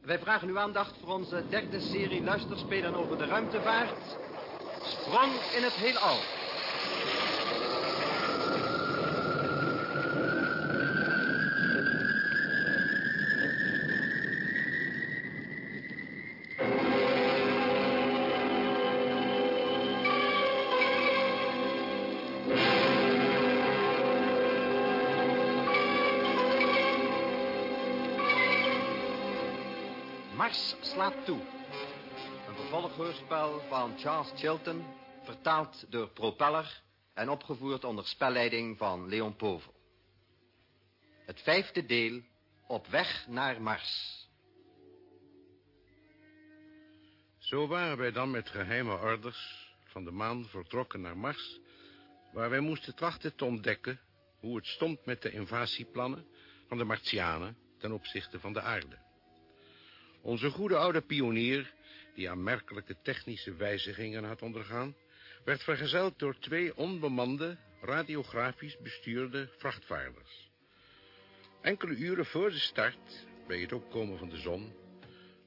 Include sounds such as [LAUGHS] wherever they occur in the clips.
Wij vragen uw aandacht voor onze derde serie luisterspelen over de ruimtevaart. Sprong in het heelal. Slaat toe. Een vervolghoorspel van Charles Chilton, vertaald door Propeller en opgevoerd onder spelleiding van Leon Povel. Het vijfde deel, Op weg naar Mars. Zo waren wij dan met geheime orders van de maan vertrokken naar Mars... waar wij moesten trachten te ontdekken hoe het stond met de invasieplannen van de Martianen ten opzichte van de aarde. Onze goede oude pionier, die aanmerkelijke technische wijzigingen had ondergaan... werd vergezeld door twee onbemande, radiografisch bestuurde vrachtvaarders. Enkele uren voor de start, bij het opkomen van de zon...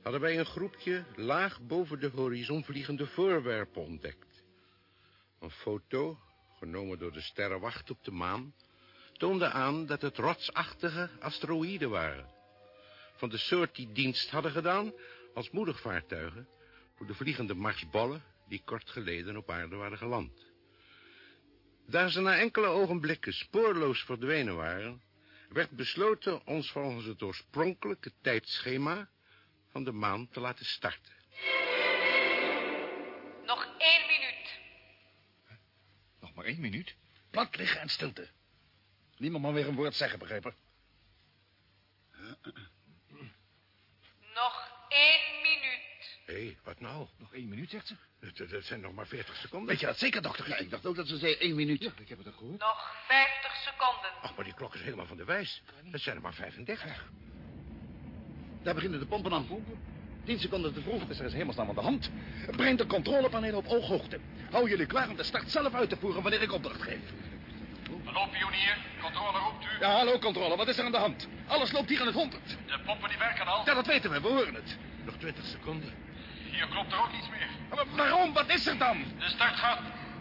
hadden wij een groepje laag boven de horizon vliegende voorwerpen ontdekt. Een foto, genomen door de sterrenwacht op de maan... toonde aan dat het rotsachtige asteroïden waren van de soort die dienst hadden gedaan als moedervaartuigen voor de vliegende marsbollen die kort geleden op aarde waren geland. Daar ze na enkele ogenblikken spoorloos verdwenen waren, werd besloten ons volgens het oorspronkelijke tijdschema van de maan te laten starten. Nog één minuut. Nog maar één minuut. Plat liggen en stilte. Niemand mag weer een woord zeggen, begrepen? Één minuut. Hé, hey, wat nou? Nog één minuut, zegt ze. Dat, dat zijn nog maar 40 seconden. Weet je dat zeker, dokter? Ja, ik dacht ook dat ze zei één minuut. Ja, ik heb het ook gehoord. Nog 50 seconden. Ach, maar die klok is helemaal van de wijs. Dat zijn er maar 35. Daar beginnen de pompen aan. Tien seconden te vroeg. Is er is hemelsnaam aan de hand? Breng de controlepanelen op ooghoogte. Hou jullie klaar om de start zelf uit te voeren wanneer ik opdracht geef. Hallo, pionier. Controle roept u. Ja, hallo, controle. Wat is er aan de hand? Alles loopt hier aan het honderd. De pompen die werken al. Ja, dat weten we. We horen het. Nog 20 seconden. Hier klopt er ook niets meer. Maar waarom? Wat is er dan? De start gaat...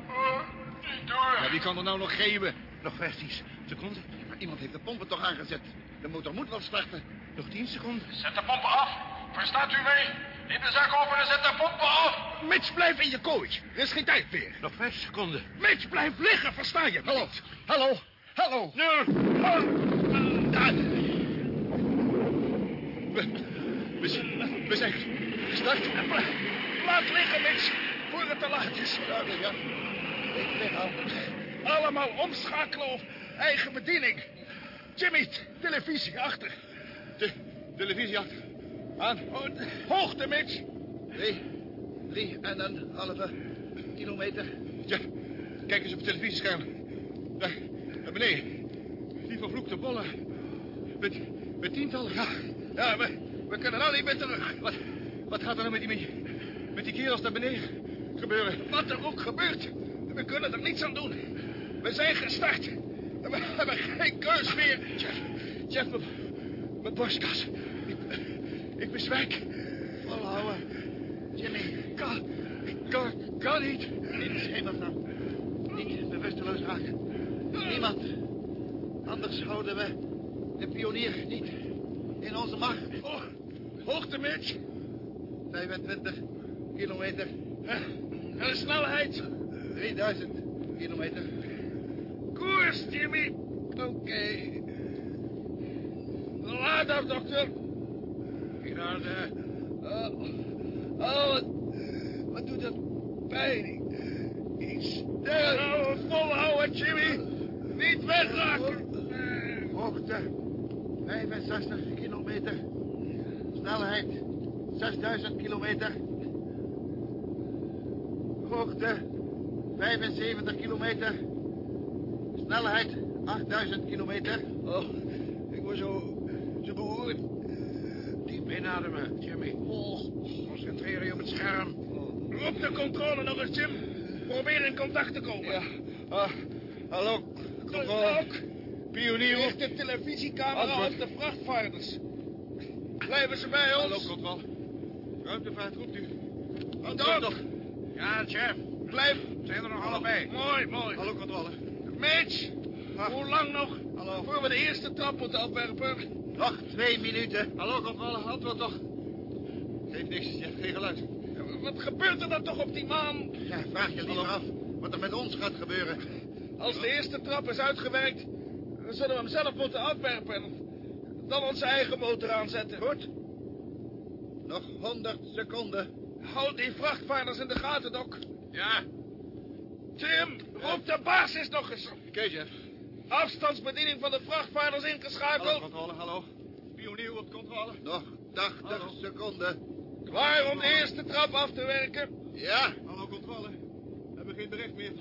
Oh, niet door. Ja, wie kan er nou nog geven? Nog 15 seconden. Maar iemand heeft de pompen toch aangezet. De motor moet wel starten. Nog 10 seconden. Zet de pompen af. Verstaat u mij? Neem de zak open en zet de pompen af. Mitch, blijf in je kooi. Er is geen tijd meer. Nog 5 seconden. Mitch, blijf liggen. Versta je Hallo. niet? Hallo? Hallo? Nu. We, we, zijn- we zijn gestart. Laat liggen, Mitch. Voor het te laat is. Ja. Ik lig al. Allemaal omschakelen op eigen bediening. Jimmy, televisie achter. De televisie achter. Aan. De- Hoogte, Mitch. Drie. Drie en een halve kilometer. Ja, kijk eens op het televisiescherm. Daar, daar beneden. Die vervloekte bollen. Met, met tientallen. Ja, ja we, we kunnen nou niet meer terug. Wat, wat gaat er nou met die, met die kerels daar beneden gebeuren? Wat er ook gebeurt. We kunnen er niets aan doen. We zijn gestart. We hebben geen keus meer. Jeff, Jeff mijn, mijn borstkas. Ik, bezwijk. Volhouden. Jimmy. Kan, kan, kan niet. In hemelsnaam. Niet bewusteloos raken. Niemand. Anders houden we de pionier niet in onze macht. Oh, hoogte, Mitch. 25 kilometer. En de snelheid. 3000 kilometer. Koers, Jimmy. Oké. Laat af, dokter. Orde. Oh, oh wat, wat doet dat pijn. Iets. Nou, volhouden, Jimmy. Niet wegraken. Hoogte 65 kilometer. Snelheid 6000 kilometer. Hoogte 75 kilometer. Snelheid 8000 kilometer. Oh, ik word zo, inademen, Jimmy. Concentreer je op het scherm. Roep de controle nog eens, Jim. Probeer in contact te komen. Ja. Ah, hallo, controle. Ook. Pionier. Richt de televisiecamera op de vrachtvaarders. Blijven ze bij Hallo, ons? controle. Ruimtevaart roept u. Antwoord. toch. Ja, chef. Blijf. Zijn er nog allebei? Mooi, mooi. Hallo, controle. Mitch, hoe lang nog? Hallo. Voor we de eerste trap moeten afwerpen. Nog twee minuten. Hallo, controle. Antwoord toch. Geef niks, chef. Geen geluid. Wat gebeurt er dan toch op die maan? Ja, vraag je liever af wat er met ons gaat gebeuren. Als de eerste trap is uitgewerkt, dan zullen we hem zelf moeten afwerpen. En dan onze eigen motor aanzetten. Goed. Nog 100 seconden. Houd die vrachtvaarders in de gaten, Doc. Ja. Tim, roep de basis nog eens. Oké, chef. Afstandsbediening van de vrachtvaarders Hallo, ingeschakeld. controle. Hallo. Pionier op controle. Nog 80 seconden. Klaar om de eerste trap af te werken. Ja. Hallo, controle. We hebben geen bericht meer.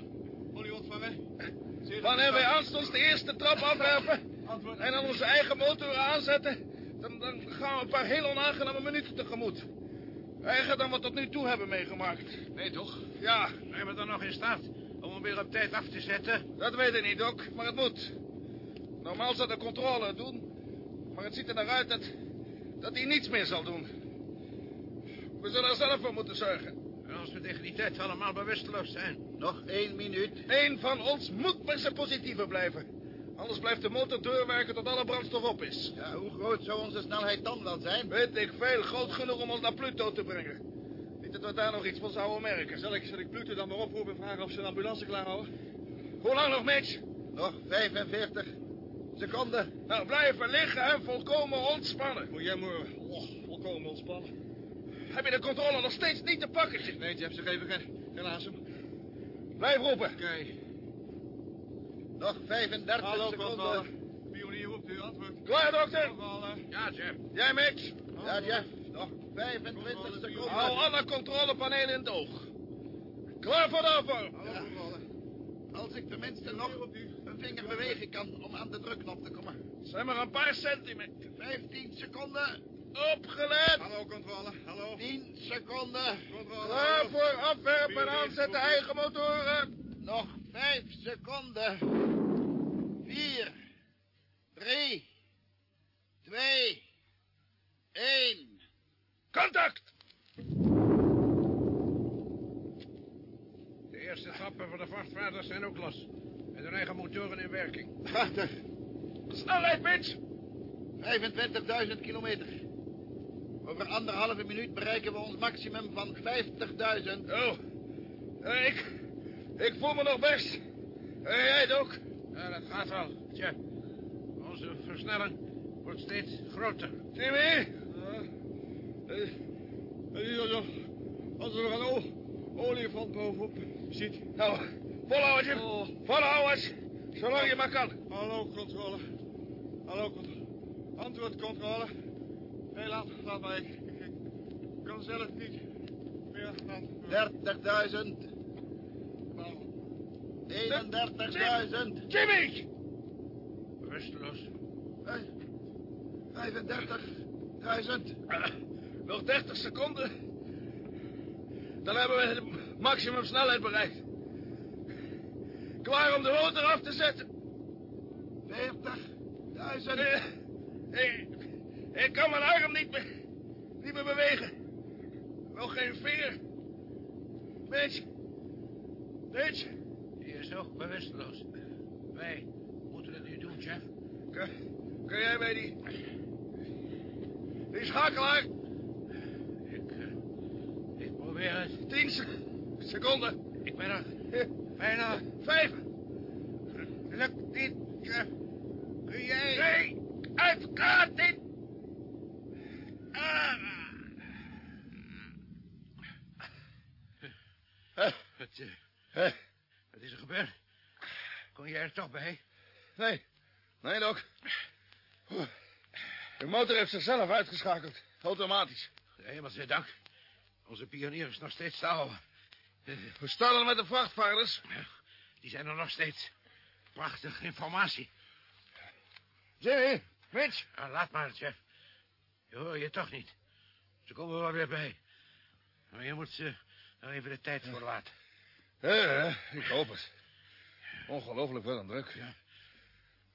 Kon u ontvangen? Zeer Wanneer wij aanstonds de eerste trap afwerpen Antwoord. en dan onze eigen motor aanzetten, dan, dan gaan we een paar heel onaangename minuten tegemoet. Erger dan we tot nu toe hebben meegemaakt. Nee, toch? Ja, Zijn we dan nog in staat om hem weer op tijd af te zetten? dat weet ik niet, Doc, maar het moet. Normaal zou de controle het doen, maar het ziet er naar uit dat, dat hij niets meer zal doen. We zullen er zelf voor moeten zorgen. En als we tegen die tijd allemaal bewusteloos zijn. Nog één minuut. Eén van ons moet bij zijn positieven blijven. Anders blijft de motor doorwerken tot alle brandstof op is. Ja, hoe groot zou onze snelheid dan wel zijn? Weet ik veel, groot genoeg om ons naar Pluto te brengen. Dat we daar nog iets van zouden merken. Zal ik, zal ik Pluto dan maar oproepen en vragen of ze een ambulance klaar houden? Hoe lang nog, Mitch? Nog 45 seconden. Nou, blijven liggen en volkomen ontspannen. Moet jij maar oh, volkomen ontspannen. Heb je de controle nog steeds niet te pakken? Nee, Jeff, ze geven geen, geen asem. Blijf roepen. Oké. Nog 35 Hallo, seconden. controle. Pionier roept u antwoord. Klaar, dokter? Ja, chef. Jij, Mitch? Ja, Jeff. Nog 25 seconden. Hou alle controlepanelen in het oog. Klaar voor de afval. Ja. Als ik tenminste nog een vinger bewegen kan om aan de drukknop te komen. Zijn maar een paar centimeter. 15 seconden. Opgelet. Hallo, controle. Hallo. 10 seconden. Controle. Klaar voor afwerpen en aanzetten eigen motoren. Nog 5 seconden. 4, 3, 2, 1. Contact. De eerste trappen van de vrachtvaarders zijn ook los. En hun eigen motoren in werking. Prachtig. Snelheid, Mitch. 25.000 kilometer. Over anderhalve minuut bereiken we ons maximum van 50.000. Oh, eh, ik, ik voel me nog best. Eh, jij ook? Ja, dat gaat wel, chef. Onze versnelling wordt steeds groter. Jimmy? Eh, Als er nog een olifant bovenop zit. Nou, volhouden, Jim. Oh. Volhouden, zolang je maar kan. Hallo, controle. Hallo, controle. Antwoord, controle. Nee, laat, laat maar. Ik, ik, ik kan zelf niet meer gaan. 30.000. 31.000. Jimmy! Rusteloos. 35.000. [COUGHS] Nog 30 seconden. Dan hebben we de maximum snelheid bereikt. Klaar om de motor af te zetten. 40.000. Eh, ik, ik kan mijn arm niet meer, niet meer bewegen. Nog geen vinger. Mitch. Mitch. Die is ook bewusteloos. Wij moeten het nu doen, chef. Kan, kan jij mij die... Die schakelaar... Eh. 10 se- seconden. Ik ben er Eh, [LAUGHS] bijna. Vijf. Lukt chef. Kun jij... Nee. Het gaat niet. Ah. Wat, eh, Eh, wat is er gebeurd? Kom jij er toch bij? Nee. Nee, Doc. De motor heeft zichzelf uitgeschakeld. Automatisch. Hemelse dank. Onze pionier is nog steeds te houden. We met de vrachtvaarders. Die zijn er nog steeds. Prachtige informatie. Jimmy, Mitch. Ah, laat maar, chef. Je hoor je toch niet. Ze komen wel weer bij. Maar je moet ze nog even de tijd voor laten. Ja, ik hoop het. Ongelooflijk wel een druk. Ja.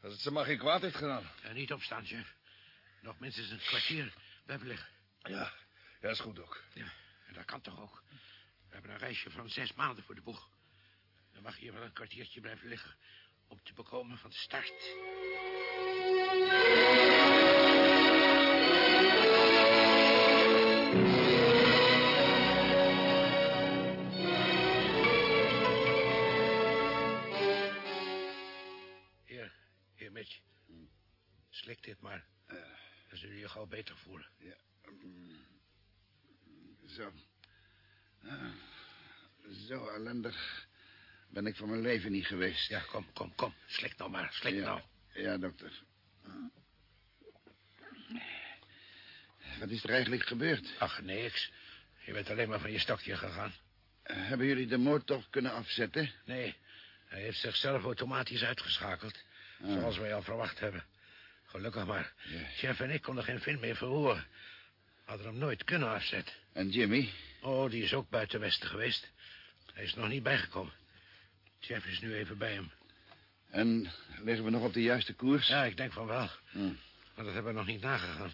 Dat het ze maar geen kwaad heeft gedaan. En niet opstaan, chef. Nog minstens een kwartier Blijven liggen. Ja, ja, is goed ook. Ja, en dat kan toch ook. We hebben een reisje van zes maanden voor de boeg. Dan mag je hier wel een kwartiertje blijven liggen... om te bekomen van de start. Hier, hier, Mitch. Slik dit maar. Dan zul je je gauw beter voelen. Zo. Ah, zo ellendig ben ik van mijn leven niet geweest. Ja, kom, kom, kom. Slik nou maar, slik ja, nou. ja, dokter. Wat is er eigenlijk gebeurd? Ach, niks. Je bent alleen maar van je stokje gegaan. Hebben jullie de motor kunnen afzetten? Nee, hij heeft zichzelf automatisch uitgeschakeld. Zoals wij al verwacht hebben. Gelukkig maar. Ja. Chef en ik konden geen vin meer verhoren. Hadden hem nooit kunnen afzetten. En Jimmy? Oh, die is ook buiten Westen geweest. Hij is nog niet bijgekomen. Chef is nu even bij hem. En liggen we nog op de juiste koers? Ja, ik denk van wel. Hm. Maar dat hebben we nog niet nagegaan.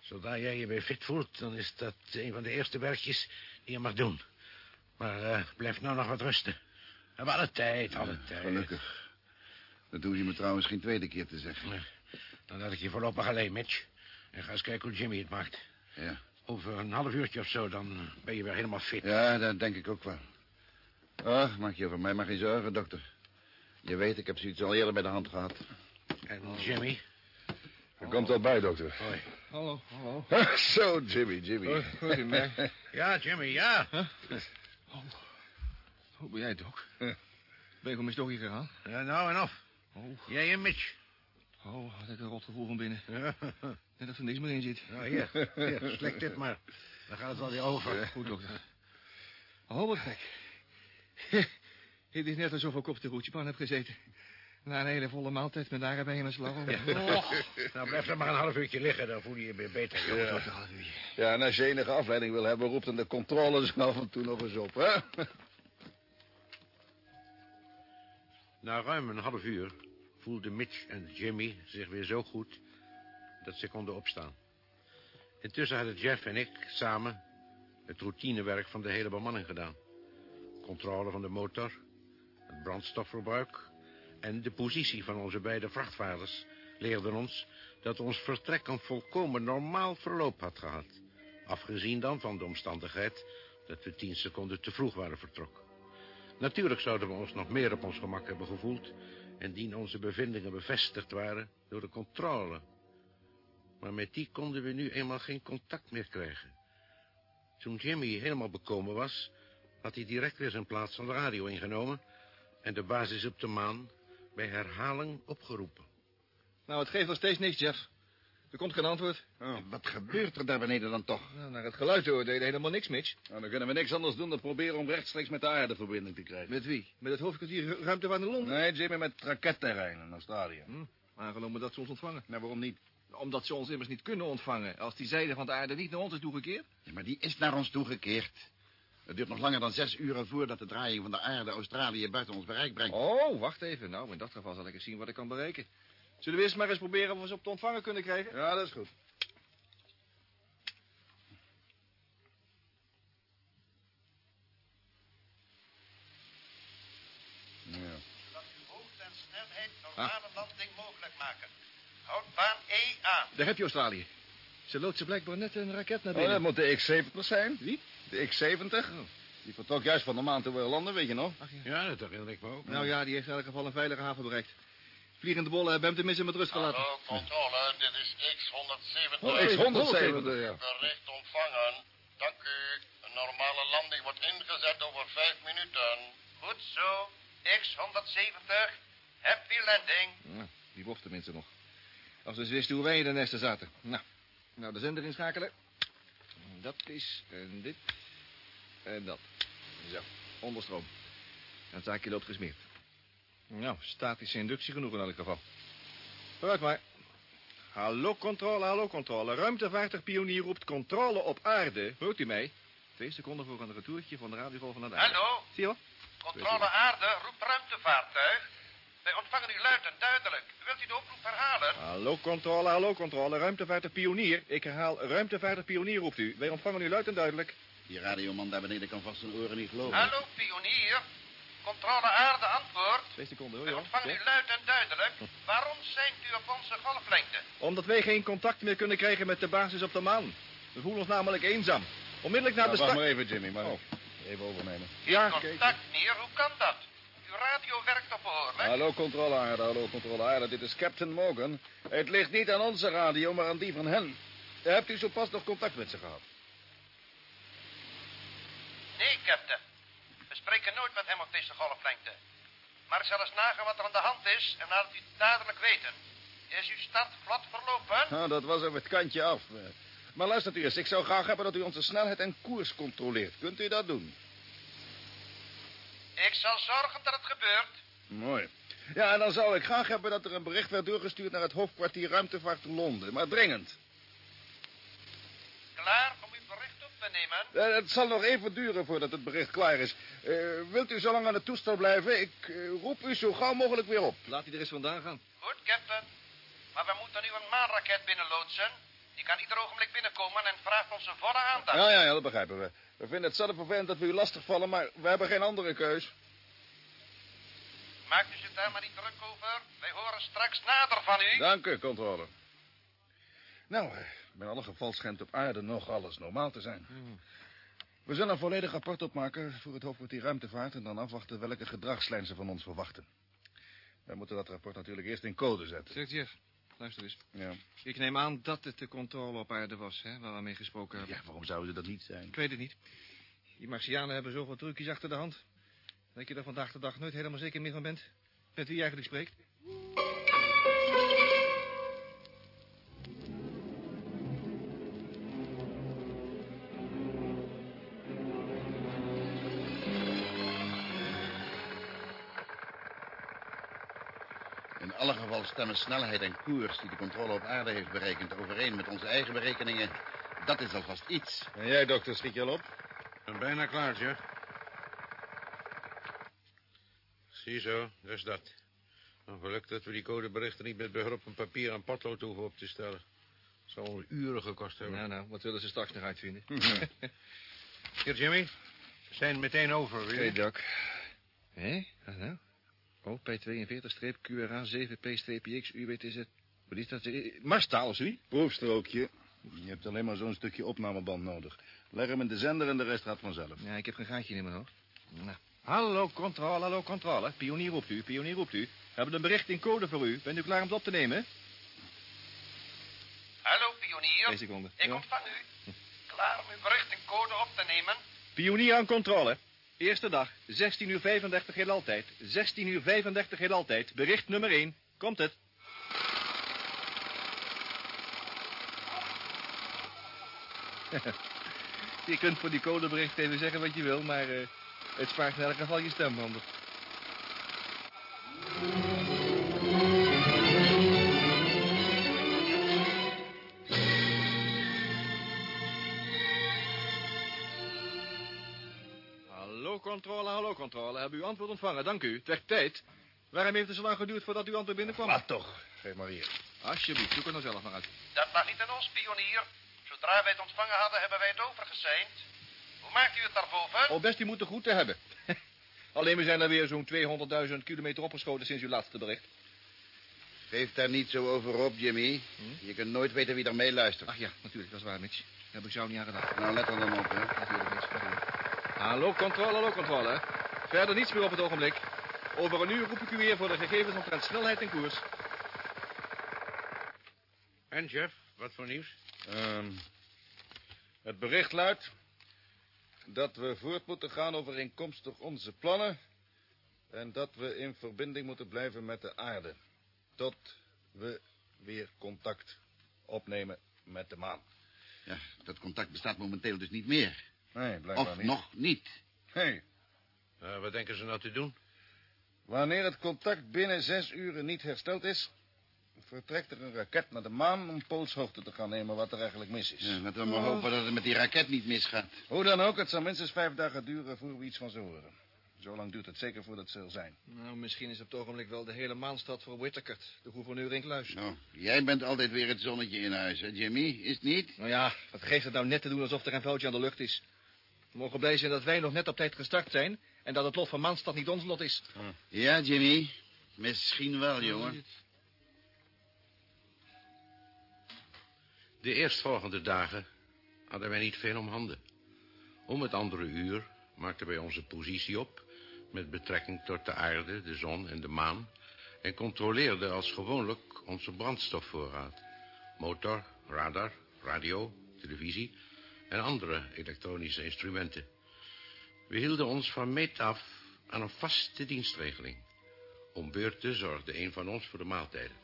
Zodra jij je weer fit voelt, dan is dat een van de eerste werkjes die je mag doen. Maar eh, blijf nou nog wat rusten. We hebben alle tijd, alle tijd. Gelukkig. Dat hoef je me trouwens geen tweede keer te zeggen. Nee, Dan laat ik je voorlopig alleen, Mitch. En ga eens kijken hoe Jimmy het maakt. Ja. Over een half uurtje of zo, dan ben je weer helemaal fit. Ja, dat denk ik ook wel. Ach, maak je over mij maar geen zorgen, dokter. Je weet, ik heb zoiets al eerder bij de hand gehad. En Jimmy? Er komt al bij, dokter. Hoi. Hallo, hallo. [LAUGHS] Zo, Jimmy, Jimmy. Goedemiddag. [LAUGHS] Ja, Jimmy, ja. Hoe ben jij, Doc? Ben je gewoon met stokje gegaan? ja nou en af. Oh, Jij en Mitch. Oh, had ik een rot gevoel van binnen. Ja, Net dat er niks meer in zit. nou, hier, hier, slik dit maar. Dan gaat het wel weer over. Goed, dokter. Oh, wat gek. Het is net alsof ik op de roetjepan heb gezeten. Na een hele volle maaltijd met daarbij in mijn slag. Oh, Nou, blijf dan maar een half uurtje liggen, dan voel je je weer beter. wat een half uurtje. Ja, en als je enige afleiding wil hebben, roept dan de controle zo af en toe nog eens op, hè? Na ruim een half uur voelden Mitch en Jimmy zich weer zo goed dat ze konden opstaan. Intussen hadden Jeff en ik samen het routinewerk van de hele bemanning gedaan. Controle van de motor, het brandstofverbruik en de positie van onze beide vrachtwagens leerden ons dat ons vertrek een volkomen normaal verloop had gehad. Afgezien dan van de omstandigheid dat we tien seconden te vroeg waren vertrokken. Natuurlijk zouden we ons nog meer op ons gemak hebben gevoeld... indien onze bevindingen bevestigd waren door de controle. Maar met die konden we nu eenmaal geen contact meer krijgen. Toen Jimmy helemaal bekomen was... had hij direct weer zijn plaats van de radio ingenomen... en de basis op de maan bij herhaling opgeroepen. Nou, het geeft nog steeds niks, Jeff. Er komt geen antwoord. Wat gebeurt er daar beneden dan toch? Nou, naar het geluid te oordelen helemaal niks, Mitch. Nou, dan kunnen we niks anders doen dan proberen om rechtstreeks met de aarde verbinding te krijgen. Met wie? Met het hoofdkwartier ruimtevaart in Londen? Nee, Jimmy, met het raketterrein in Australië. Hm, aangenomen dat ze ons ontvangen. Nou, waarom niet? Omdat ze ons immers niet kunnen ontvangen... als die zijde van de aarde niet naar ons is toegekeerd. Ja, maar die is naar ons toegekeerd. Het duurt nog langer dan zes uren voordat de draaiing van de aarde Australië buiten ons bereik brengt. Oh, wacht even. Nou, in dat geval zal ik eens zien wat ik kan bereiken. Zullen we eerst maar eens proberen of we ze op te ontvangen kunnen krijgen? Ja, dat is goed. Ja. Dat uw hoogte en snelheid normale landing mogelijk maken. Houd baan E aan. Daar heb je Australië. Ze loopt ze blijkbaar net een raket naar Oh, dat binnen. moet de X-70 zijn. Wie? De X-70. Die vertrok juist van de maan toen we landen, weet je nog? Ach, ja. Ja, dat herinner ik me ook. Nou ja, die heeft in elk geval een veilige haven bereikt. Vliegende bollen hebben hem tenminste met rust gelaten. Hallo, controle. Dit is X-170. Oh, X-170, ja. Bericht ontvangen. Dank u. Een normale landing wordt ingezet over vijf minuten. Goed zo. X-170. Happy landing. Nou, die bocht tenminste nog. Als we eens wisten hoe wij in de nesten zaten. Nou, nou de zender inschakelen. Dat is en dit en dat. Zo, onderstroom. Het zaakje loopt gesmeerd. Nou, statische inductie genoeg in elk geval. Vooruit maar. Hallo controle, hallo controle. Ruimtevaartig pionier roept controle op aarde. Hoort u mij? Twee seconden voor een retourtje van de radiogolven naar de aarde. Hallo. Zie je wel? Controle aarde roept ruimtevaartuig. Wij ontvangen u luid en duidelijk. Wilt u de oproep herhalen? Hallo, controle, hallo, controle. Ruimtevaarder Pionier. Ik herhaal, ruimtevaarder Pionier roept u. Wij ontvangen u luid en duidelijk. Die radioman daar beneden kan vast zijn oren niet geloven. Hallo, pionier. Controle aarde antwoord. Twee seconden, hoor, ontvangen Ja. u luid en duidelijk. Waarom zijn u op onze golflengte? Omdat wij geen contact meer kunnen krijgen met de basis op de maan. We voelen ons namelijk eenzaam. Onmiddellijk na Nou, de wacht start... maar even, Jimmy. Maar Oh. even overnemen. Ja, contact meer, hoe kan dat? Uw radio werkt op behoorlijk. Hallo, controle aarde, hallo, controle aarde. Dit is Captain Morgan. Het ligt niet aan onze radio, maar aan die van hen. Hebt u zo pas nog contact met ze gehad? Nee, captain. Spreken nooit met hem op deze golflengte. Maar ik zal eens nagaan wat er aan de hand is en laat het u dadelijk weten. Is uw start vlot verlopen? Nou, dat was op het kantje af. Maar luistert u eens, ik zou graag hebben dat u onze snelheid en koers controleert. Kunt u dat doen? Ik zal zorgen dat het gebeurt. Mooi. Ja, en dan zou ik graag hebben dat er een bericht werd doorgestuurd naar het hoofdkwartier ruimtevaart Londen. Maar dringend. Klaar om uw bericht op te nemen? Eh, het zal nog even duren voordat het bericht klaar is. Eh, wilt u zo lang aan het toestel blijven? Ik eh, roep u zo gauw mogelijk weer op. Laat hij er eens vandaan gaan. Goed, captain. Maar we moeten nu een maanraket binnenloodsen. Die kan ieder ogenblik binnenkomen en vraagt onze volle aandacht. Ja, ja, ja, dat begrijpen we. We vinden het zelf vervelend dat we u lastigvallen, maar we hebben geen andere keus. Maakt u zich daar maar niet druk over. Wij horen straks nader van u. Dank u, controle. Nou, in alle geval schijnt op aarde nog alles normaal te zijn. We zullen een volledig rapport opmaken voor het hoofdkwartier ruimtevaart... en dan afwachten welke gedragslijn ze van ons verwachten. Wij moeten dat rapport natuurlijk eerst in code zetten. Zeg, Jeff, luister eens. Ja. Ik neem aan dat het de controle op aarde was, hè, waar we mee gesproken hebben. ja, waarom zouden ze dat niet zijn? Ik weet het niet. Die Martianen hebben zoveel trucjes achter de hand. Dat je er vandaag de dag nooit helemaal zeker meer van bent. Met wie je eigenlijk spreekt. Stemmen snelheid en koers die de controle op aarde heeft berekend... overeen met onze eigen berekeningen. Dat is alvast iets. En jij, dokter, schiet je al op? Ik ben bijna klaar, Jeff. Ziezo, dat is dat. Een geluk dat we die codeberichten niet met behulp van papier en potlood hoeven op te stellen. Het zal ons uren gekost hebben. Nou, nou, wat willen ze straks nog uitvinden? [LAUGHS] Hier, Jimmy. We zijn meteen over, weer. Oké, Doc. Hé, wat nou? Oh, P42-QRA 7P-X UWTZ. Wat is dat? Eh, Marstaal, of zoiets? Proefstrookje. Je hebt alleen maar zo'n stukje opnameband nodig. Leg hem in de zender en de rest gaat vanzelf. Ja, ik heb geen gaatje in mijn hoofd. Nou. Hallo, controle, hallo, controle. Pionier roept u, pionier roept u. We hebben een bericht in code voor u. Bent u klaar om het op te nemen? Hallo, pionier. Twee seconden. Ik Ja. ontvang u. Klaar om uw bericht in code op te nemen? Pionier aan controle. Eerste dag, 16 uur 35 heel altijd. 16 uur 35 heel altijd. Bericht nummer 1. Komt het? [LAUGHS] je kunt voor die codebericht even zeggen wat je wil, maar eh, het spaart in elk geval je stembanden. Controle, hallo controle. Hebben u antwoord ontvangen? Dank u. Het werd tijd. Waarom heeft het zo lang geduurd voordat uw antwoord binnenkwam? Wat toch? Geef maar hier. Alsjeblieft, zoek het nou zelf maar uit. Dat lag niet aan ons, pionier. Zodra wij het ontvangen hadden, hebben wij het overgeseind. Hoe maakt u het daarboven? Oh, best u moet de groeten hebben. [LAUGHS] Alleen we zijn er weer zo'n 200.000 kilometer opgeschoten sinds uw laatste bericht. Geef daar niet zo over op, Jimmy. Je kunt nooit weten wie er meeluistert. Ach ja, natuurlijk, dat is waar, Mitch. Daar heb ik zo niet aan gedacht. Nou, let er dan op, hè. Natuurlijk, Mitch. Hallo, controle, hallo, controle. Verder niets meer op het ogenblik. Over een uur roep ik u weer voor de gegevens omtrent snelheid en koers. En, Jeff, wat voor nieuws? Ehm, het bericht luidt dat we voort moeten gaan overeenkomstig onze plannen... en dat we in verbinding moeten blijven met de aarde... tot we weer contact opnemen met de maan. Ja, dat contact bestaat momenteel dus niet meer. Nee, blijkbaar Of niet. nog niet. Nee. Eh, wat denken ze nou te doen? Wanneer het contact binnen zes uren niet hersteld is... vertrekt er een raket naar de maan om poolshoogte te gaan nemen wat er eigenlijk mis is. Ja, laten we maar hopen dat het met die raket niet misgaat. Hoe dan ook, het zal minstens vijf dagen duren voor we iets van ze horen. Zo lang duurt het zeker voordat ze er zijn. Nou, misschien is op het ogenblik wel de hele maanstad voor Whittakert, de gouverneur in Kluis. Nou, jij bent altijd weer het zonnetje in huis, hè, Jimmy? Is het niet? Nou ja, wat geeft het nou net te doen alsof er een vuiltje aan de lucht is? We mogen blij zijn dat wij nog net op tijd gestart zijn... en dat het lot van Maanstad niet ons lot is. Ja, Jimmy. Misschien wel, jongen. De eerstvolgende dagen hadden wij niet veel om handen. Om het andere uur maakten wij onze positie op... met betrekking tot de aarde, de zon en de maan... en controleerden als gewoonlijk onze brandstofvoorraad. Motor, radar, radio, televisie en andere elektronische instrumenten. We hielden ons van meet af aan een vaste dienstregeling. Om beurten zorgde een van ons voor de maaltijden.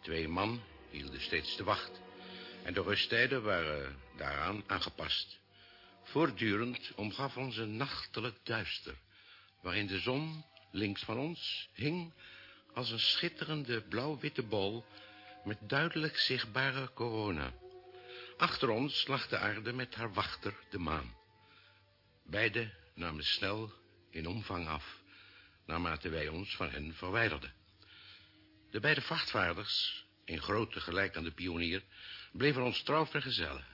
Twee man hielden steeds de wacht. En de rusttijden waren daaraan aangepast. Voortdurend omgaf ons een nachtelijk duister... waarin de zon links van ons hing als een schitterende blauw-witte bol... met duidelijk zichtbare corona. Achter ons lag de aarde met haar wachter, de maan. Beide namen snel in omvang af... naarmate wij ons van hen verwijderden. De beide vrachtvaarders, in grootte gelijk aan de pionier... bleven ons trouw vergezellen.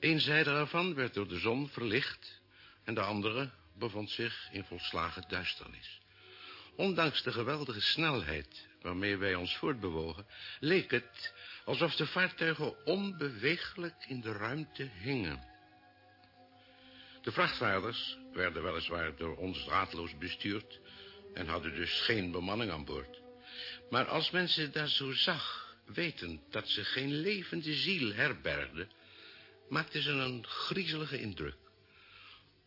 Eén zijde ervan werd door de zon verlicht... en de andere bevond zich in volslagen duisternis. Ondanks de geweldige snelheid waarmee wij ons voortbewogen... leek het alsof de vaartuigen onbeweeglijk in de ruimte hingen. De vrachtvaarders werden weliswaar door ons raadloos bestuurd... en hadden dus geen bemanning aan boord. Maar als men ze daar zo zag, wetend dat ze geen levende ziel herbergden... maakten ze een griezelige indruk.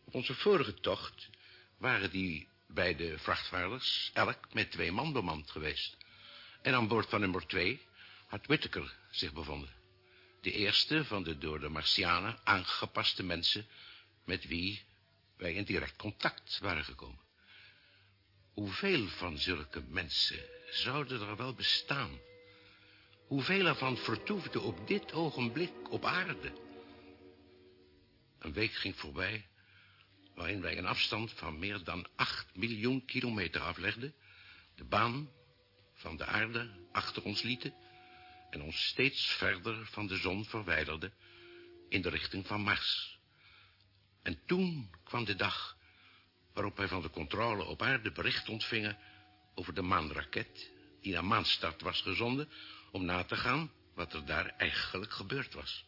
Op onze vorige tocht waren die beide vrachtvaarders elk met twee man bemand geweest. En aan boord van nummer twee had Whittaker zich bevonden. De eerste van de door de Martianen aangepaste mensen... met wie wij in direct contact waren gekomen. Hoeveel van zulke mensen zouden er wel bestaan? Hoeveel ervan vertoefden op dit ogenblik op aarde? Een week ging voorbij... waarin wij een afstand van meer dan acht miljoen kilometer aflegden... de baan van de aarde achter ons lieten... en ons steeds verder van de zon verwijderden... in de richting van Mars. En toen kwam de dag waarop wij van de controle op aarde bericht ontvingen... over de maanraket die naar maanstart was gezonden... om na te gaan wat er daar eigenlijk gebeurd was.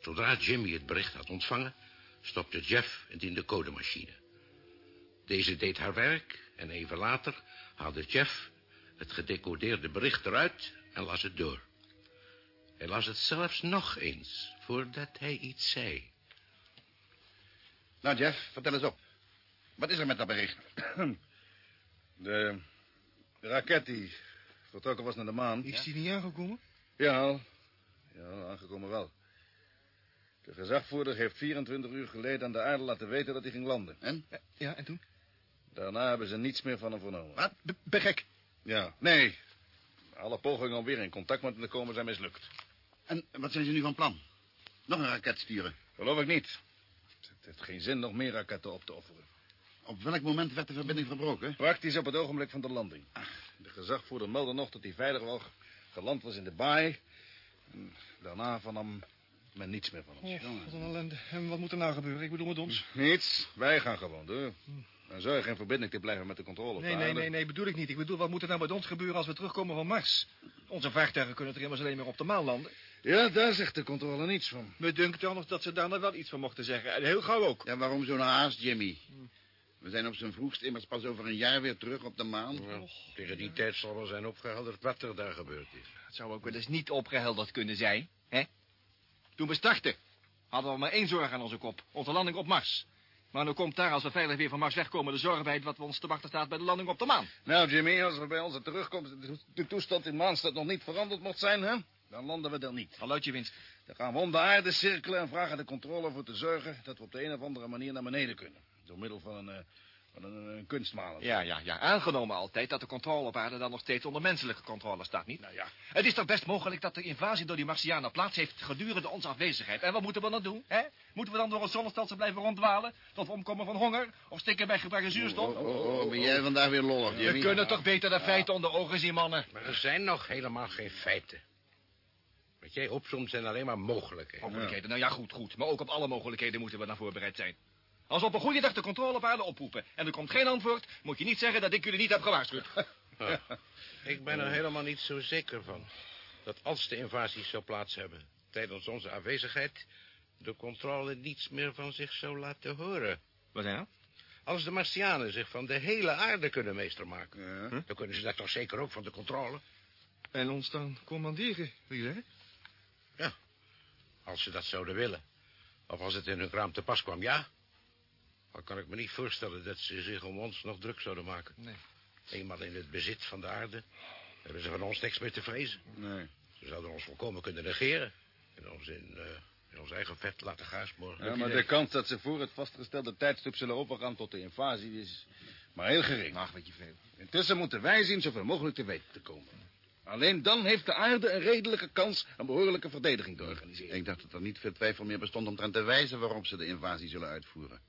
Zodra Jimmy het bericht had ontvangen... stopte Jeff het in de codemachine. Deze deed haar werk en even later haalde Jeff het gedecodeerde bericht eruit en las het door. Hij las het zelfs nog eens, voordat hij iets zei. Nou, Jeff, vertel eens op. Wat is er met dat bericht? [CLEARS THROAT] De, raket die vertrokken was naar de maan. Is die niet aangekomen? Ja, ja, aangekomen wel. De gezagvoerder heeft 24 uur geleden aan de aarde laten weten dat hij ging landen. En? Ja, en toen? Daarna hebben ze niets meer van hem vernomen. Wat? Ja, nee. Alle pogingen om weer in contact met hem te komen zijn mislukt. En wat zijn ze nu van plan? Nog een raket sturen? Geloof ik niet. Het heeft geen zin nog meer raketten op te offeren. Op welk moment werd de verbinding verbroken? Praktisch op het ogenblik van de landing. De gezagvoerder meldde nog dat hij veilig wel geland was in de baai. En daarna van hem men niets meer van ons. Oh, wat een ellende. En wat moet er nou gebeuren? Ik bedoel met ons. Niets. Wij gaan gewoon door. En zorg in verbinding te blijven met de controle. Nee, nee, nee, nee, bedoel ik niet. Ik bedoel, wat moet er nou met ons gebeuren als we terugkomen van Mars? Onze vaartuigen kunnen er immers alleen maar op de maan landen. Ja, daar zegt de controle niets van. Me dunkt dan of dat ze daar nog wel iets van mochten zeggen. En heel gauw ook. Ja, waarom zo'n haast, Jimmy? We zijn op zijn vroegst immers pas over een jaar weer terug op de maan. Ja, tegen die tijd zal wel zijn opgehelderd wat er daar gebeurd is. Het zou ook wel eens niet opgehelderd kunnen zijn, hè? Toen we startten, hadden we maar één zorg aan onze kop. Onze landing op Mars. Maar nu komt daar, als we veilig weer van Mars wegkomen... de zorg bij wat we ons te wachten staat bij de landing op de maan. Nou, Jimmy, als we bij ons terugkomen... de- de toestand in Maanstad nog niet veranderd mocht zijn, hè? Dan landen we er niet. Al uit je winst. Dan gaan we om de aarde cirkelen en vragen de controle ervoor te zorgen... dat we op de een of andere manier naar beneden kunnen. Door middel van een, eh, een, een zo. Ja, ja, ja. Aangenomen altijd dat de controle op aarde dan nog steeds onder menselijke controle staat, niet? Nou ja. Het is toch best mogelijk dat de invasie door die Martianen plaats heeft gedurende onze afwezigheid. En wat moeten we dan doen, hè? Moeten we dan door het zonnestelsel blijven rondwalen tot we omkomen van honger of stikken bij gebrek aan zuurstof? Oh, oh, oh, ben jij vandaag weer lollig, We Jimmy? kunnen toch beter de feiten onder ogen zien, mannen. Maar er zijn nog helemaal geen feiten. Wat jij opzomt zijn alleen maar mogelijkheden. Mogelijkheden, nou ja, goed, goed. Maar ook op alle mogelijkheden moeten we dan voorbereid zijn. Als we op een goede dag de controle op aarde oproepen en er komt geen antwoord, moet je niet zeggen dat ik jullie niet heb gewaarschuwd. Ja. [LAUGHS] Ik ben er helemaal niet zo zeker van. Dat als de invasies zou plaats hebben tijdens onze afwezigheid... de controle niets meer van zich zou laten horen. Wat zijn dat? Als de Martianen zich van de hele aarde kunnen meester maken... Ja. dan kunnen ze dat toch zeker ook van de controle? En ons dan commanderen? Ja, als ze dat zouden willen. Of als het in hun kraam te pas kwam, ja. Dan kan ik me niet voorstellen dat ze zich om ons nog druk zouden maken. Nee. Eenmaal in het bezit van de aarde... hebben ze van ons niks meer te vrezen. Nee. Ze zouden ons volkomen kunnen negeren. En ons in, eh, in ons eigen vet laten gaasmoren. Ja, maar de kans dat ze voor het vastgestelde tijdstip zullen overgaan tot de invasie is maar heel gering. Ach, weet je veel. Intussen moeten wij zien zoveel mogelijk te weten te komen. Alleen dan heeft de aarde een redelijke kans een behoorlijke verdediging te organiseren. Ik dacht dat er niet veel twijfel meer bestond omtrent de wijze waarop ze de invasie zullen uitvoeren.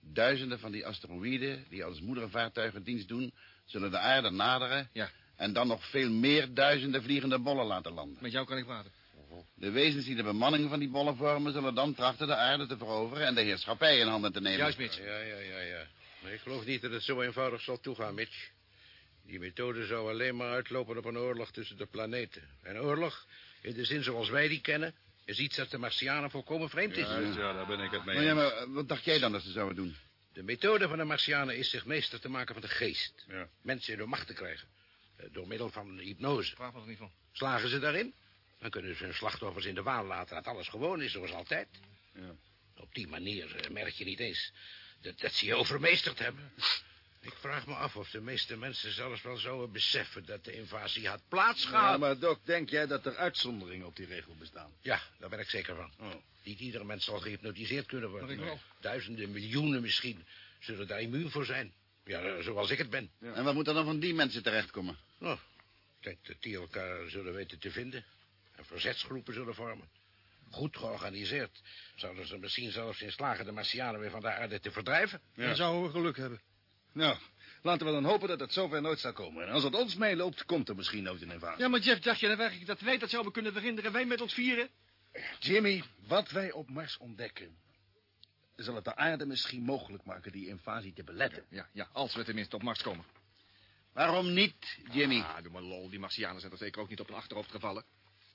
Duizenden van die asteroïden die als moedervaartuigen dienst doen, zullen de aarde naderen Ja. en dan nog veel meer duizenden vliegende bollen laten landen. Met jou kan ik praten. De wezens die de bemanning van die bollen vormen, zullen dan trachten de aarde te veroveren en de heerschappij in handen te nemen. Juist, Mitch. Ja, ja, ja, ja. Maar ik geloof niet dat het zo eenvoudig zal toegaan, Mitch. Die methode zou alleen maar uitlopen op een oorlog tussen de planeten. En oorlog, in de zin zoals wij die kennen, is iets dat de Martianen volkomen vreemd is. ja, daar ben ik het mee. Maar, ja, maar wat dacht jij dan dat ze zouden doen? De methode van de Martianen is zich meester te maken van de geest. Ja. Mensen in hun macht te krijgen. eh, Door middel van hypnose. Vraag me er niet van. Slagen ze daarin, dan kunnen ze hun slachtoffers in de waan laten dat alles gewoon is zoals altijd. Ja. Op die manier eh, merk je niet eens dat, dat ze je overmeesterd hebben. Ik vraag me af of de meeste mensen zelfs wel zouden beseffen dat de invasie had plaatsgehad. Ja, maar Doc, denk jij dat er uitzonderingen op die regel bestaan? Ja, daar ben ik zeker van. Oh. Niet iedere mens zal gehypnotiseerd kunnen worden. Dat ik wel. Duizenden, miljoenen misschien zullen daar immuun voor zijn. Ja, eh, zoals ik het ben. En wat moet er dan van die mensen terechtkomen? Nou, ik denk dat die elkaar zullen weten te vinden. En verzetsgroepen zullen vormen. Goed georganiseerd zouden ze misschien zelfs in slagen de Martianen weer van de aarde te verdrijven. Ja. zouden we geluk hebben. Nou, laten we dan hopen dat het zover nooit zal komen. En als het ons meeloopt, komt er misschien nooit een invasie. Ja, maar Jeff, dacht je nou werkelijk dat wij dat zouden kunnen verhinderen? Wij met ons vieren? Jimmy, wat wij op Mars ontdekken... zal het de aarde misschien mogelijk maken die invasie te beletten. Ja, ja, als we tenminste op Mars komen. Waarom niet, Jimmy? Ah, doe maar lol. Die Martianen zijn er zeker ook niet op hun achterhoofd gevallen.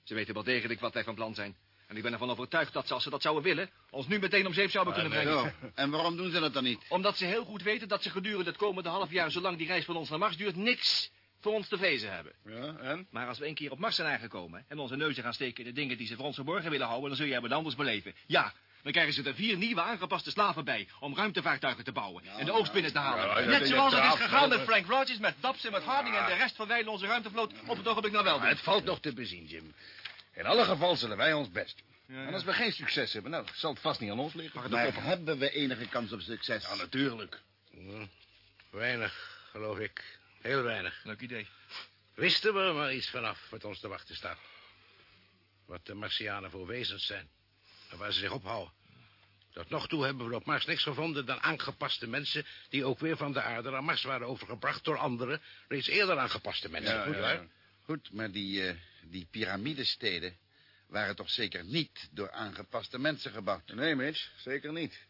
Ze weten wel degelijk wat wij van plan zijn. En ik ben ervan overtuigd dat ze, als ze dat zouden willen... ons nu meteen om zeep zouden kunnen brengen. Zo. En waarom doen ze dat dan niet? [LAUGHS] Omdat ze heel goed weten dat ze gedurende het komende half jaar... zolang die reis van ons naar Mars duurt, niks voor ons te vrezen hebben. Ja, en? Maar als we een keer op Mars zijn aangekomen... en onze neuzen gaan steken in de dingen die ze voor ons verborgen willen houden... dan zul jij het anders beleven. Ja, dan krijgen ze er vier nieuwe aangepaste slaven bij... om ruimtevaartuigen te bouwen en de oogst binnen te halen. ja, ja, Net ja, zoals het is ja, gegaan met ja. Frank Rogers, met Dobson, met Harding... en de rest van wij onze ruimtevloot op het ogenblik nou wel het valt nog te bezien, Jim. In alle geval zullen wij ons best doen. En als we geen succes hebben, nou, zal het vast niet aan ons liggen. Maar hebben we enige kans op succes? Ja, natuurlijk. Hm, Weinig, geloof ik. Heel weinig. Leuk idee. Wisten we er maar iets vanaf wat ons te wachten staat. Wat de Martianen voor wezens zijn. En waar ze zich ophouden. Tot nog toe hebben we op Mars niks gevonden dan aangepaste mensen... die ook weer van de aarde naar Mars waren overgebracht door andere... reeds eerder aangepaste mensen. Ja, Goed, ja, waar? Goed, maar die, eh, die piramidesteden waren toch zeker niet door aangepaste mensen gebouwd? Nee, Mitch, zeker niet.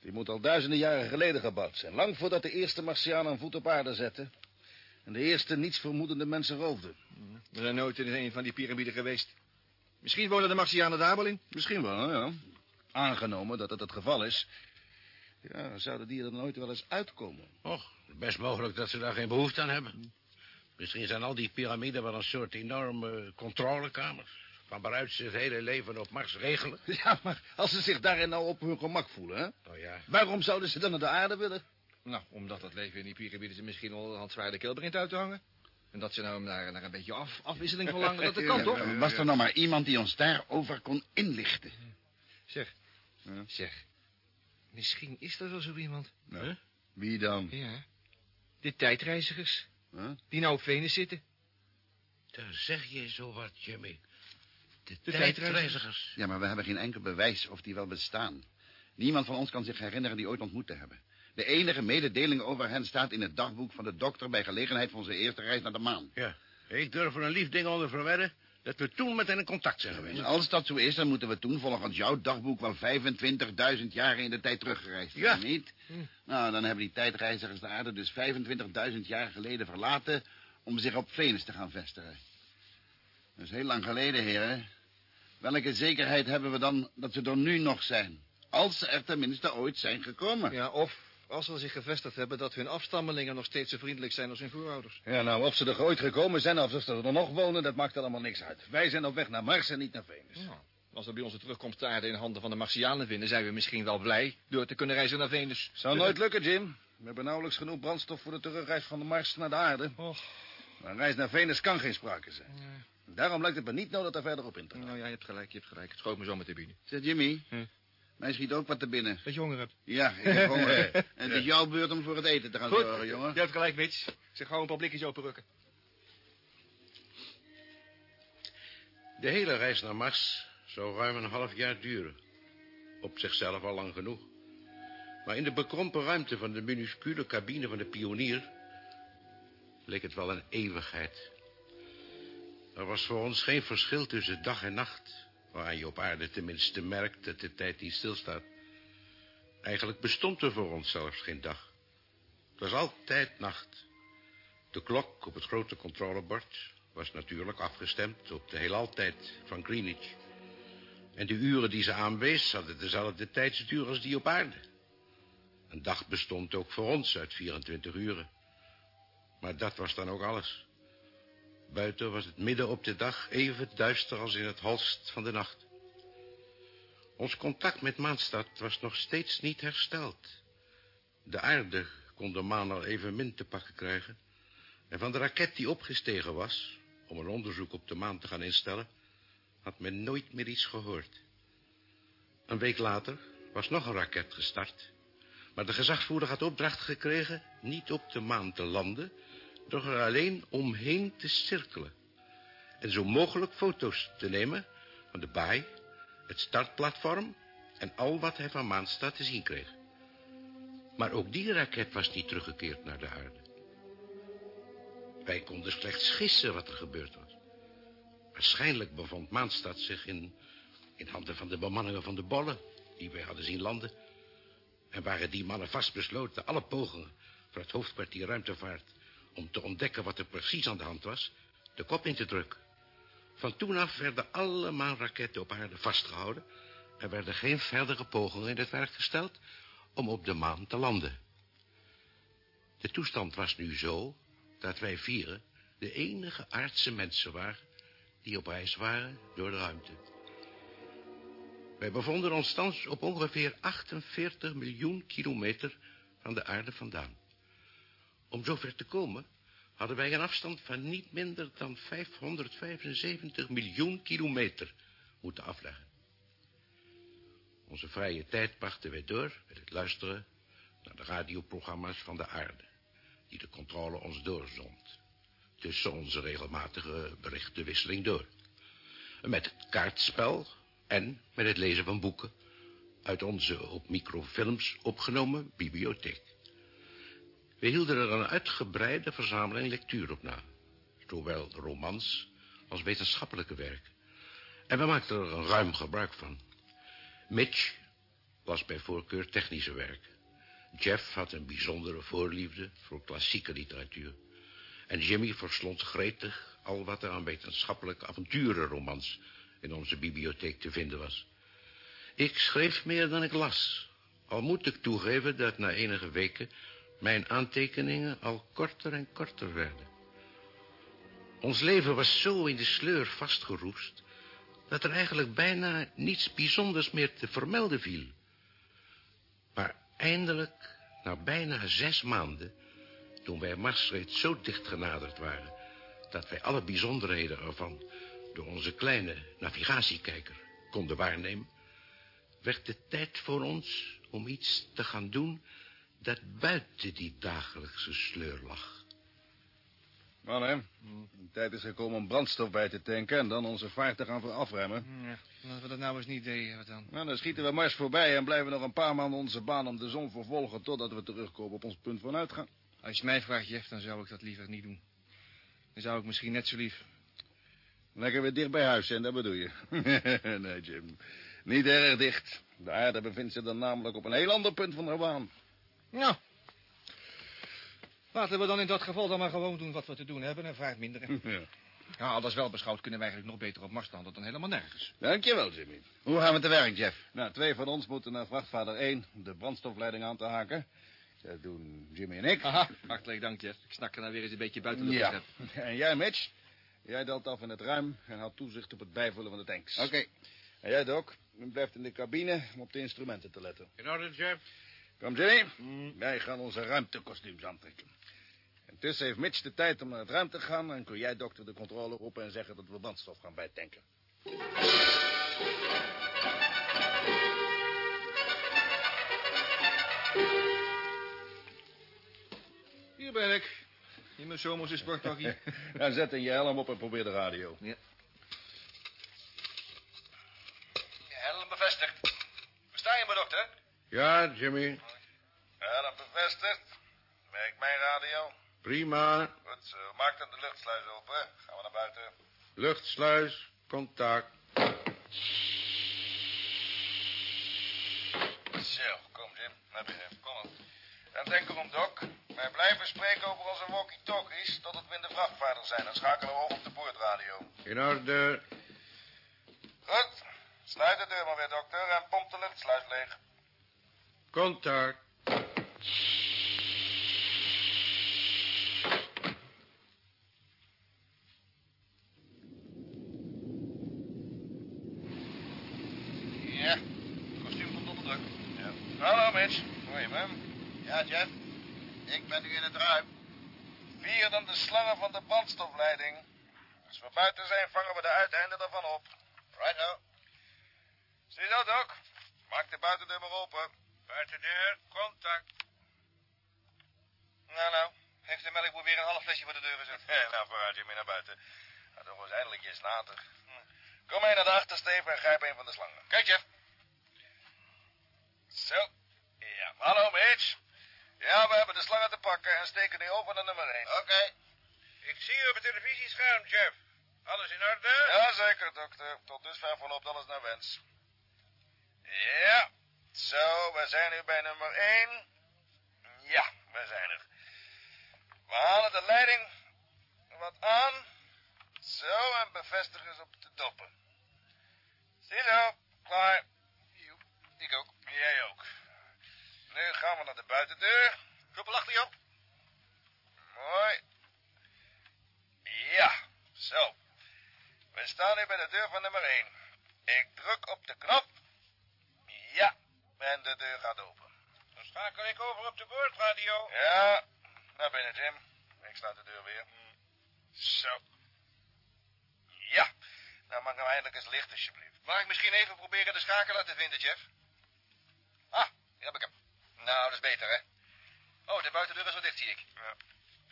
Die moet al duizenden jaren geleden gebouwd zijn. Lang voordat de eerste Martianen een voet op aarde zetten. En de eerste nietsvermoedende mensen roofden. We zijn nooit in een van die piramiden geweest. Misschien wonen de Martianen daar wel in. Misschien wel, ja. Aangenomen dat het het geval is. Ja, zouden die er nooit wel eens uitkomen? Och, best mogelijk dat ze daar geen behoefte aan hebben. Misschien zijn al die piramiden wel een soort enorme controlekamers. Van waaruit ze het hele leven op Mars regelen. [LAUGHS] Ja, maar als ze zich daarin nou op hun gemak voelen, hè? Oh ja, Waarom zouden ze dan naar de aarde willen? Nou, omdat het leven in die piramiden ze misschien al hand zwaar de keel begint uit te hangen. En dat ze nou naar, naar een beetje af, afwisseling verlangen, dat, dat kan [LAUGHS] toch? Was er nog maar iemand die ons daarover kon inlichten? Zeg, Ja. zeg, misschien is er wel zo iemand. Nou. Wie dan? Ja. De tijdreizigers. Huh? Die nou op Venus zitten. Daar zeg je zo wat, Jimmy. De, De tijdreizigers. Ja, maar we hebben geen enkel bewijs of die wel bestaan. Niemand van ons kan zich herinneren die ooit ontmoet te hebben. De enige mededeling over hen staat in het dagboek van de dokter... bij gelegenheid van onze eerste reis naar de maan. Ja, ik durf er een lief ding onder verwedden... dat we toen met hen in contact zijn geweest. En als dat zo is, dan moeten we toen volgens jouw dagboek... wel 25.000 jaren in de tijd teruggereisd zijn, Ja. niet? Nou, dan hebben die tijdreizigers de aarde dus 25.000 jaar geleden verlaten... om zich op Venus te gaan vestigen. Dat is heel lang geleden, heren. Welke zekerheid hebben we dan dat ze er nu nog zijn? Als ze er tenminste ooit zijn gekomen. Ja, of als ze zich gevestigd hebben... dat hun afstammelingen nog steeds zo vriendelijk zijn als hun voorouders. Ja, nou, of ze er ooit gekomen zijn of ze er nog wonen, dat maakt allemaal niks uit. Wij zijn op weg naar Mars en niet naar Venus. Ja. Als we bij onze terugkomst de aarde in handen van de Martianen vinden... zijn we misschien wel blij door te kunnen reizen naar Venus. Zou nooit lukken, Jim. We hebben nauwelijks genoeg brandstof voor de terugreis van de Mars naar de aarde. Och. Maar een reis naar Venus kan geen sprake zijn. Daarom lijkt het me niet nodig daar verder op in te gaan. Nou ja, je hebt gelijk, je hebt gelijk. Het schoot me zo met de binnen. Zeg, Jimmy, Hm. Mij schiet ook wat te binnen. Dat je honger hebt. Ja, ik heb honger. [LAUGHS] en het is jouw beurt om voor het eten te gaan Goed, zorgen, jongen. je hebt gelijk, Mitch. Ik zeg gewoon een paar blikjes openrukken. De hele reis naar Mars zou ruim een half jaar duren. Op zichzelf al lang genoeg. Maar in de bekrompen ruimte van de minuscule cabine van de pionier... leek het wel een eeuwigheid. Er was voor ons geen verschil tussen dag en nacht... waaraan je op aarde tenminste merkt dat de tijd niet stilstaat. Eigenlijk bestond er voor ons zelfs geen dag. Het was altijd nacht. De klok op het grote controlebord was natuurlijk afgestemd op de heelaltijd van Greenwich. En de uren die ze aanwees hadden dezelfde tijdsduur als die op aarde. Een dag bestond ook voor ons uit 24 uren. Maar dat was dan ook alles. Buiten was het midden op de dag even duister als in het holst van de nacht. Ons contact met Maanstad was nog steeds niet hersteld. De aarde kon de maan al even min te pakken krijgen. En van de raket die opgestegen was, om een onderzoek op de maan te gaan instellen, had men nooit meer iets gehoord. Een week later was nog een raket gestart. Maar de gezagvoerder had opdracht gekregen niet op de maan te landen, doch er alleen omheen te cirkelen. En zo mogelijk foto's te nemen van de baai, het startplatform en al wat hij van Maanstad te zien kreeg. Maar ook die raket was niet teruggekeerd naar de aarde. Wij konden slechts gissen wat er gebeurd was. Waarschijnlijk bevond Maanstad zich in, in handen van de bemanningen van de bollen... die wij hadden zien landen. En waren die mannen vastbesloten alle pogingen... voor het hoofdkwartier ruimtevaart... om te ontdekken wat er precies aan de hand was... de kop in te drukken. Van toen af werden alle maanraketten op aarde vastgehouden... Er werden geen verdere pogingen in het werk gesteld om op de maan te landen. De toestand was nu zo dat wij vieren de enige aardse mensen waren die op reis waren door de ruimte. Wij bevonden ons thans op ongeveer 48 miljoen kilometer van de aarde vandaan. Om zover te komen hadden wij een afstand van niet minder dan 575 miljoen kilometer moeten afleggen. Onze vrije tijd brachten wij door met het luisteren naar de radioprogramma's van de aarde, die de controle ons doorzond, tussen onze regelmatige berichtenwisseling door. Met het kaartspel en met het lezen van boeken uit onze op microfilms opgenomen bibliotheek. We hielden er een uitgebreide verzameling lectuur op na, zowel romans als wetenschappelijke werken. En we maakten er een ruim gebruik van. Mitch las bij voorkeur technische werk. Jeff had een bijzondere voorliefde voor klassieke literatuur. En Jimmy verslond gretig al wat er aan wetenschappelijke avonturenromans in onze bibliotheek te vinden was. Ik schreef meer dan ik las. Al moet ik toegeven dat na enige weken mijn aantekeningen al korter en korter werden. Ons leven was zo in de sleur vastgeroest dat er eigenlijk bijna niets bijzonders meer te vermelden viel. Maar eindelijk, na bijna zes maanden, toen wij reeds zo dicht genaderd waren, dat wij alle bijzonderheden ervan door onze kleine navigatiekijker konden waarnemen, werd het tijd voor ons om iets te gaan doen dat buiten die dagelijkse sleur lag. Mannen, de tijd is gekomen om brandstof bij te tanken... en dan onze vaart te gaan afremmen. Ja, als we dat nou eens niet deden, wat dan? Nou, dan schieten we Mars voorbij en blijven nog een paar maanden onze baan om de zon vervolgen... totdat we terugkomen op ons punt van uitgang. Als je mij vraagt, Jeff, dan zou ik dat liever niet doen. Dan zou ik misschien net zo lief. Lekker weer dicht bij huis zijn, dat bedoel je. [LAUGHS] nee, Jim. Niet erg dicht. De aarde bevindt zich dan namelijk op een heel ander punt van de baan. Nou. Laten we dan in dat geval dan maar gewoon doen wat we te doen hebben en vaart minderen. [LAUGHS] Ja. Ja, alles wel beschouwd kunnen wij eigenlijk nog beter op Mars landen dan helemaal nergens. Dankjewel, Jimmy. Hoe gaan we te werk, Jeff? Nou, twee van ons moeten naar vrachtvader 1 de brandstofleiding aan te haken. Dat doen Jimmy en ik. Haha, hartelijk dank, Jeff. Ik snak er nou weer eens een beetje buiten de Ja. lucht. [LAUGHS] En jij, Mitch? Jij deelt af in het ruim en houdt toezicht op het bijvullen van de tanks. Oké. En jij, Doc, blijft in de cabine om op de instrumenten te letten. In orde, Jeff? Kom, Jimmy. Wij gaan onze ruimtekostuums aantrekken. Intussen heeft Mitch de tijd om naar het ruim te gaan... en kun jij, dokter, de controle roepen en zeggen dat we brandstof gaan bijtanken. Hier ben ik. In mijn zomerse sportpakje. [LAUGHS] Nou, zet in je helm op en probeer de radio. ja. Helm bevestigd. Versta je me, dokter? Ja, Jimmy. Bevestigd. Werkt mijn radio. Prima. Goed zo. Maak dan de luchtsluis open. Gaan we naar buiten. Luchtsluis, contact. Zo, kom Jim. Naar binnen. Kom op. En denk erom, Doc. Wij blijven spreken over onze walkie-talkies... totdat we in de vrachtvaarder zijn. Dan schakelen we over op de boordradio. In orde. Goed. Sluit de deur maar weer, dokter. En pomp de luchtsluis leeg. Contact. Ja. Kostuum komt onder druk. Ja. Hallo, Mitch. Hoor je me? Ja, Jeff. Ik ben nu in het ruim. Vier dan de slangen van de brandstofleiding. Als we buiten zijn, vangen we de uiteinden ervan op. Right now. Ziezo, Doc. Maak de buitendeur maar open. Buitendeur, contact. Nou, nou. Heeft de melkboer weer een half flesje voor de deur gezet? Ja, [LAUGHS] nou, vooruit, Jimmy, naar buiten. Nou, toch was eindelijk je later. Kom mee naar de achtersteven en grijp een van de slangen. Kijk, Jeff. Zo. Ja, hallo, Mitch. Ja, we hebben de slangen te pakken en steken nu over naar nummer 1. Oké. Ik zie u op het televisiescherm, Jeff. Alles in orde? Ja, zeker, dokter. Tot dusver verloopt alles naar wens. Ja. Zo, we zijn nu bij nummer 1. Ja, we zijn er. We halen de leiding wat aan. Zo, en bevestigen ze op de doppen. Ziezo, klaar. Ik ook. Jij ook. Nu gaan we naar de buitendeur. Koppel achter je op. Mooi. Ja, zo. We staan nu bij de deur van nummer 1. Ik druk op de knop. Ja, en de deur gaat open. Dan schakel ik over op de boordradio. Ja, naar binnen, Jim. Ik sluit de deur weer. Zo. Ja, nou mag nou eindelijk eens licht, alsjeblieft. Mag ik misschien even proberen de schakelaar te vinden, Jeff? Ah, hier heb ik hem. Nou, dat is beter, hè? Oh, de buitendeur is wel dicht, zie ik. Ja.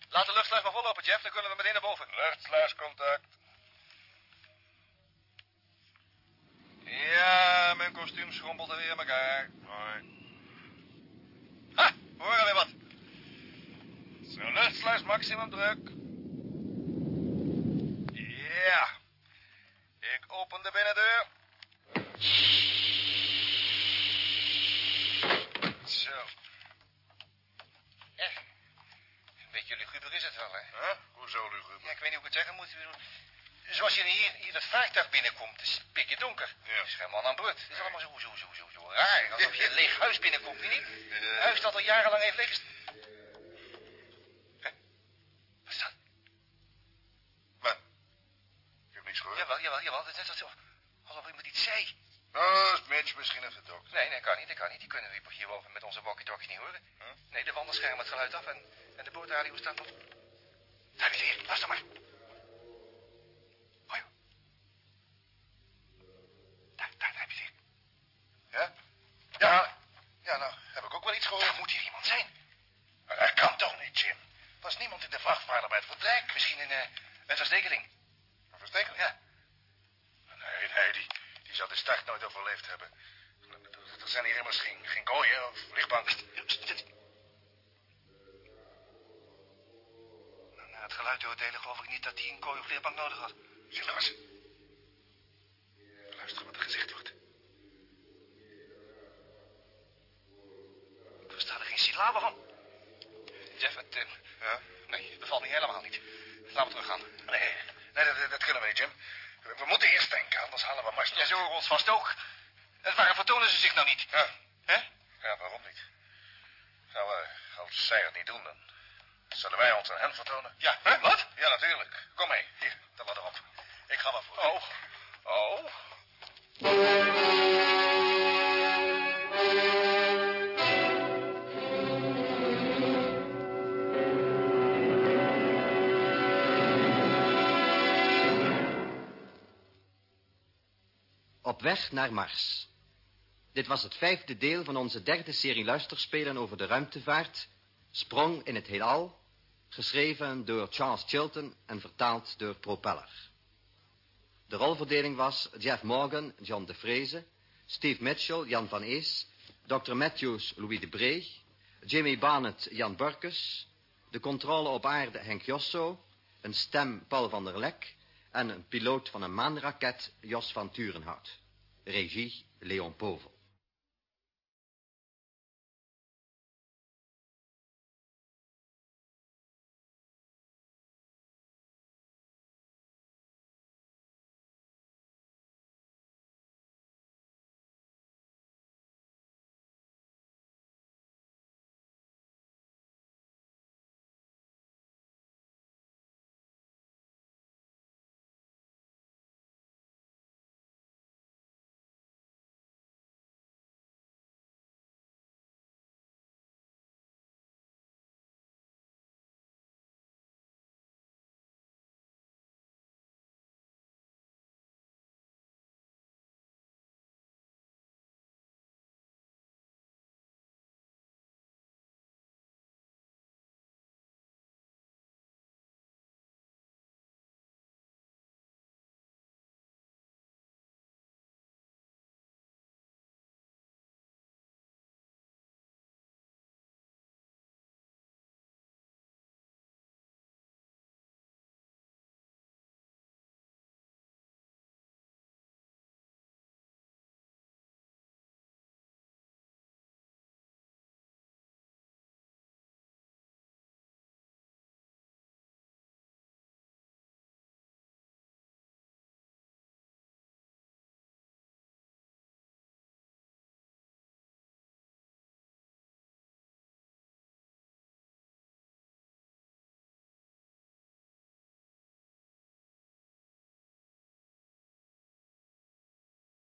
Laat de luchtsluis maar vollopen, Jeff. Dan kunnen we meteen naar boven. Luchtsluiscontact. Ja, mijn kostuum schrompelt er weer in elkaar. Mooi. Ha, we horen weer wat. Zo, luchtsluis maximum druk. Ja. Ik open de binnendeur. Zo. Echt. Een beetje luguber is het wel, hè? Huh? Hoezo, luguber? Ja, ik weet niet hoe ik het zeggen moet. Zoals je vaartuig binnenkomt, het is pikken donker. Ja. Het is geen man aan boord. Het is allemaal zo, zo, zo, zo, zo raar. Alsof je een leeg huis binnenkomt, niet? Een huis dat al jarenlang heeft liggen. Hè? Wat is dat? Wat? Ik heb niks gehoord. Jawel, jawel, jawel. Het is net alsof, alsof iemand iets zei. Oh, is Mitch misschien even dokter. Nee, nee, kan niet, dat kan niet. Die kunnen we hierboven met onze walkie-talkie niet horen. Huh? Nee, de wanden schermen het geluid af en, en de boordradio staat op. Daar het weer. Luister maar. Oh, joh. Daar, daar, daar heb je het weer. Ja? Ja, ja, nou, heb ik ook wel iets Er gehoord. moet hier iemand zijn. Met verstekering. Een verstekeling? Ja. Nee, nee, die, die zou de start nooit overleefd hebben. Er zijn hier immers geen, geen kooien of lichtbank. Na het geluid te oordelen geloof ik niet dat hij een kooi of lichtbank nodig had. Zie nou eens. Luister wat er gezegd wordt. Ik versta er geen syllabe van. Jeff, het... eh, Ja? nee, het bevalt me helemaal niet. Laten we teruggaan. Nee, nee dat, dat kunnen we niet, Jim. We, we moeten eerst denken, anders halen we Mars Ja, zo horen ons vast ook. En waarom vertonen ze zich nou niet? Ja. Hè? Nou, eh, als zij het niet doen, dan zullen wij ons aan hen vertonen. Ja, hè? Wat? Ja, natuurlijk. Kom mee. Hier, de ladder op. Ik ga maar voor. Oh. Oh. Op weg naar Mars. Dit was het vijfde deel van onze derde serie luisterspelen over de ruimtevaart, Sprong in het heelal, geschreven door Charles Chilton en vertaald door Propeller. De rolverdeling was Jeff Morgan, John de Vreese, Steve Mitchell, Jan van Ees, Dr. Matthews, Louis de Bree, Jimmy Barnett, Jan Burkus, de controle op aarde Henk Josso, een stem Paul van der Lek en een piloot van een maanraket Jos van Turenhout. Regie Leon Povel.